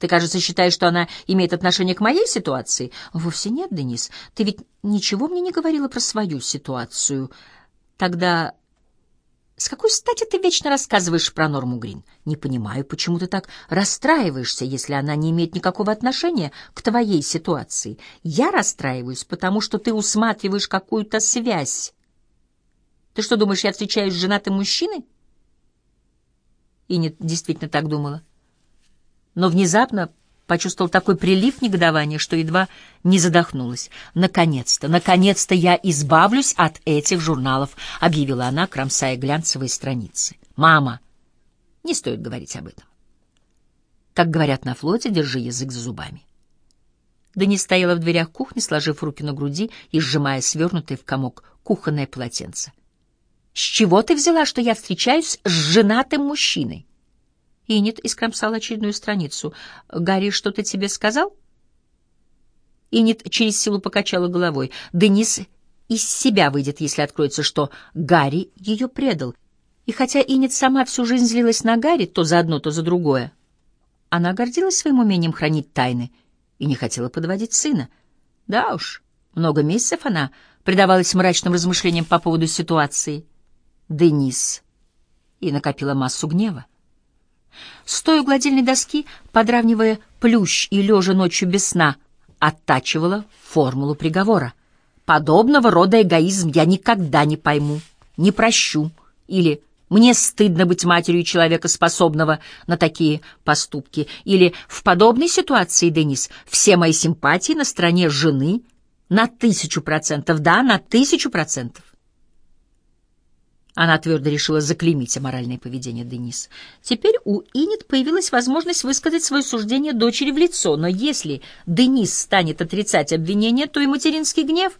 Ты, кажется, считаешь, что она имеет отношение к моей ситуации? Вовсе нет, Денис. Ты ведь ничего мне не говорила про свою ситуацию. Тогда с какой стати ты вечно рассказываешь про Норму Грин? Не понимаю, почему ты так расстраиваешься, если она не имеет никакого отношения к твоей ситуации. Я расстраиваюсь, потому что ты усматриваешь какую-то связь. Ты что, думаешь, я встречаюсь с женатым мужчиной? И не действительно так думала но внезапно почувствовал такой прилив негодования, что едва не задохнулась. «Наконец-то, наконец-то я избавлюсь от этих журналов», — объявила она, кромсая глянцевые страницы. «Мама!» Не стоит говорить об этом. Как говорят на флоте, держи язык за зубами. Дани стояла в дверях кухни, сложив руки на груди и сжимая свернутый в комок кухонное полотенце. «С чего ты взяла, что я встречаюсь с женатым мужчиной?» Иннет искромсал очередную страницу. «Гарри что-то тебе сказал?» Иннет через силу покачала головой. «Денис из себя выйдет, если откроется, что Гарри ее предал. И хотя Иннет сама всю жизнь злилась на Гарри, то за одно, то за другое, она гордилась своим умением хранить тайны и не хотела подводить сына. Да уж, много месяцев она предавалась мрачным размышлениям по поводу ситуации. Денис и накопила массу гнева. Стоя у гладильной доски, подравнивая плющ и лежа ночью без сна, оттачивала формулу приговора. Подобного рода эгоизм я никогда не пойму, не прощу. Или «мне стыдно быть матерью человека, способного на такие поступки». Или «в подобной ситуации, Денис, все мои симпатии на стороне жены на тысячу процентов, да, на тысячу процентов». Она твердо решила заклеймить аморальное поведение Денис. Теперь у Инет появилась возможность высказать свое суждение дочери в лицо, но если Денис станет отрицать обвинение, то и материнский гнев,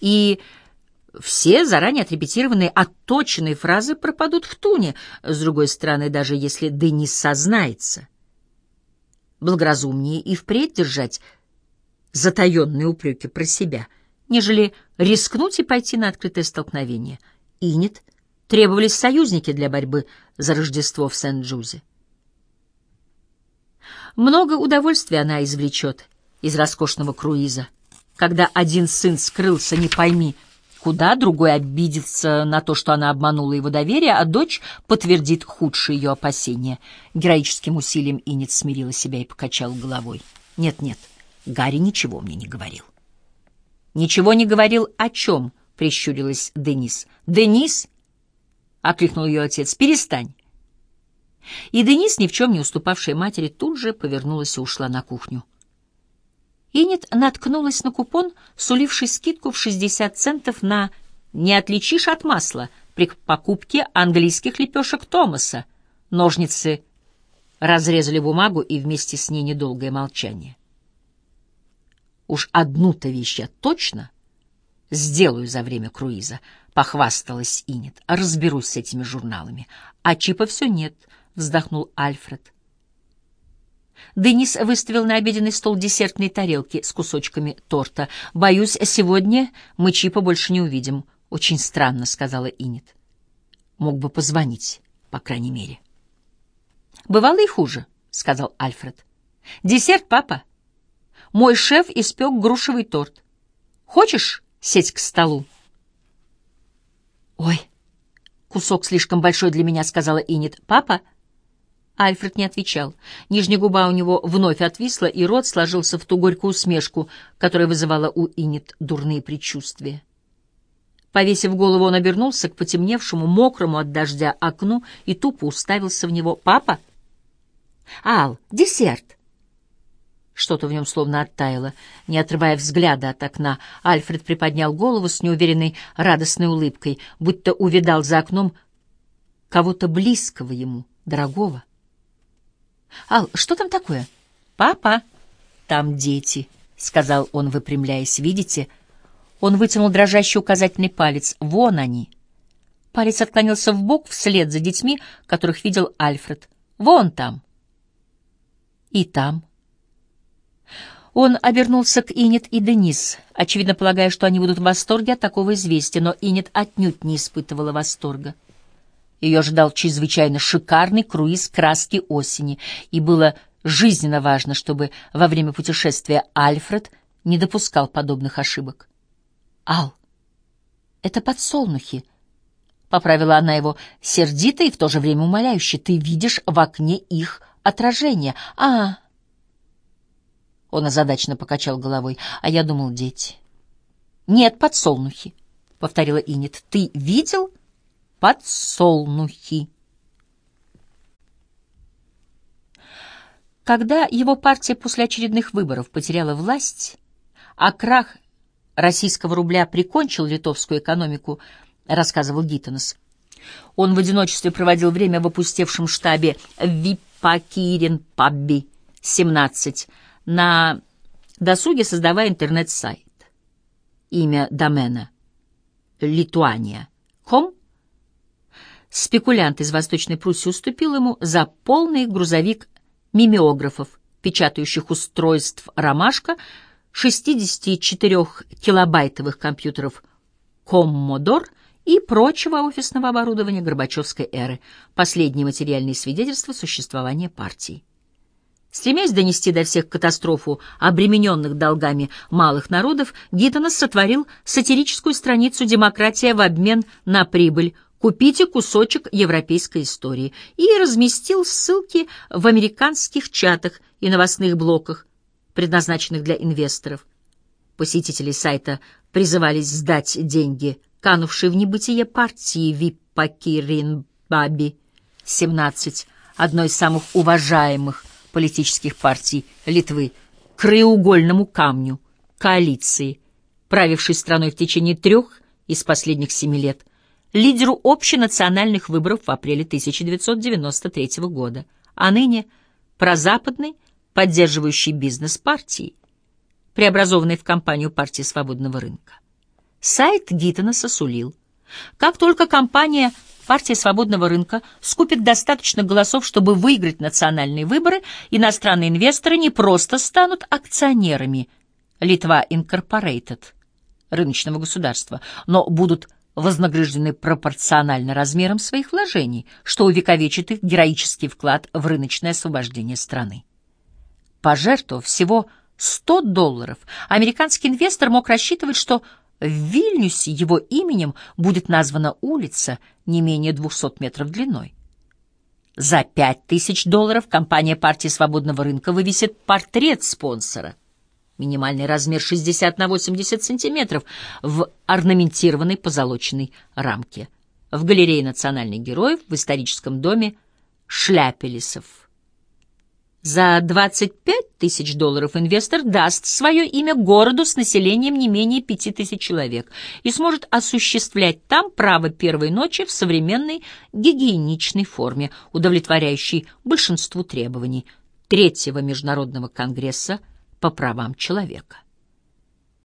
и все заранее отрепетированные, отточенные фразы пропадут в туне, с другой стороны, даже если Денис сознается. Благоразумнее и впредь держать затаенные упреки про себя, нежели рискнуть и пойти на открытое столкновение. Инет требовались союзники для борьбы за Рождество в Сент-Джузе. Много удовольствия она извлечет из роскошного круиза. Когда один сын скрылся, не пойми, куда, другой обидится на то, что она обманула его доверие, а дочь подтвердит худшие ее опасения. Героическим усилием Инет смирила себя и покачала головой. «Нет-нет, Гарри ничего мне не говорил». «Ничего не говорил о чем?» — прищурилась Денис. «Денис — окликнул ее отец. «Перестань!» И Денис, ни в чем не уступавшая матери, тут же повернулась и ушла на кухню. Инет наткнулась на купон, суливший скидку в 60 центов на «Не отличишь от масла» при покупке английских лепешек Томаса. Ножницы разрезали бумагу и вместе с ней недолгое молчание. Уж одну-то вещь я точно сделаю за время круиза —— похвасталась Инет. «Разберусь с этими журналами». «А чипа все нет», — вздохнул Альфред. Денис выставил на обеденный стол десертные тарелки с кусочками торта. «Боюсь, сегодня мы Чипа больше не увидим». «Очень странно», — сказала Инет. «Мог бы позвонить, по крайней мере». «Бывало и хуже», — сказал Альфред. «Десерт, папа. Мой шеф испек грушевый торт. Хочешь сесть к столу?» «Ой, кусок слишком большой для меня», — сказала Инет. «Папа?» Альфред не отвечал. Нижняя губа у него вновь отвисла, и рот сложился в ту горькую усмешку, которая вызывала у Инет дурные предчувствия. Повесив голову, он обернулся к потемневшему, мокрому от дождя окну и тупо уставился в него. «Папа?» «Ал, десерт!» Что-то в нем словно оттаяло. Не отрывая взгляда от окна, Альфред приподнял голову с неуверенной радостной улыбкой, будто увидал за окном кого-то близкого ему, дорогого. «Ал, что там такое?» «Папа, там дети», — сказал он, выпрямляясь. «Видите?» Он вытянул дрожащий указательный палец. «Вон они!» Палец отклонился в бок вслед за детьми, которых видел Альфред. «Вон там!» «И там!» Он обернулся к Инет и Денис, очевидно полагая, что они будут в восторге от такого известия, но Инет отнюдь не испытывала восторга. Ее ждал чрезвычайно шикарный круиз краски осени, и было Жизненно важно, чтобы во время путешествия Альфред не допускал подобных ошибок. «Ал, это подсолнухи», — поправила она его сердито и в то же время умоляюще. «Ты видишь в окне их отражение. А, он озадаченно покачал головой. А я думал, дети. Нет, подсолнухи, повторила Инет. Ты видел подсолнухи? Когда его партия после очередных выборов потеряла власть, а крах российского рубля прикончил литовскую экономику, рассказывал Гиттенес. Он в одиночестве проводил время в опустевшем штабе Випакирин-Пабби, 17, на досуге создавая интернет-сайт. Имя домена — Литуания.ком. Спекулянт из Восточной Пруссии уступил ему за полный грузовик мимеографов, печатающих устройств «Ромашка», 64-килобайтовых компьютеров «Коммодор» и прочего офисного оборудования Горбачевской эры, последние материальные свидетельства существования партии. Стремясь донести до всех катастрофу обремененных долгами малых народов, Гиттенес сотворил сатирическую страницу «Демократия в обмен на прибыль», «Купите кусочек европейской истории» и разместил ссылки в американских чатах и новостных блоках, предназначенных для инвесторов. Посетители сайта призывались сдать деньги, канувшие в небытие партии Виппакиринбаби, 17, одной из самых уважаемых политических партий Литвы краеугольному камню коалиции, правившей страной в течение трех из последних семи лет, лидеру общенациональных выборов в апреле 1993 года, а ныне прозападной, поддерживающей бизнес партии, преобразованной в компанию партии свободного рынка. Сайт Гиттона сосулил. Как только компания партия свободного рынка скупит достаточно голосов, чтобы выиграть национальные выборы, иностранные инвесторы не просто станут акционерами Литва Инкорпорейтед рыночного государства, но будут вознаграждены пропорционально размерам своих вложений, что увековечит их героический вклад в рыночное освобождение страны. Пожертвовав всего 100 долларов, американский инвестор мог рассчитывать, что в Вильнюсе его именем будет названа улица не менее 200 метров длиной. За 5000 долларов компания партии свободного рынка вывесит портрет спонсора. Минимальный размер 60 на 80 сантиметров в орнаментированной позолоченной рамке. В галерее национальных героев в историческом доме Шляпелесов. За 25 тысяч долларов инвестор даст свое имя городу с населением не менее 5 тысяч человек и сможет осуществлять там право первой ночи в современной гигиеничной форме, удовлетворяющей большинству требований Третьего Международного конгресса по правам человека.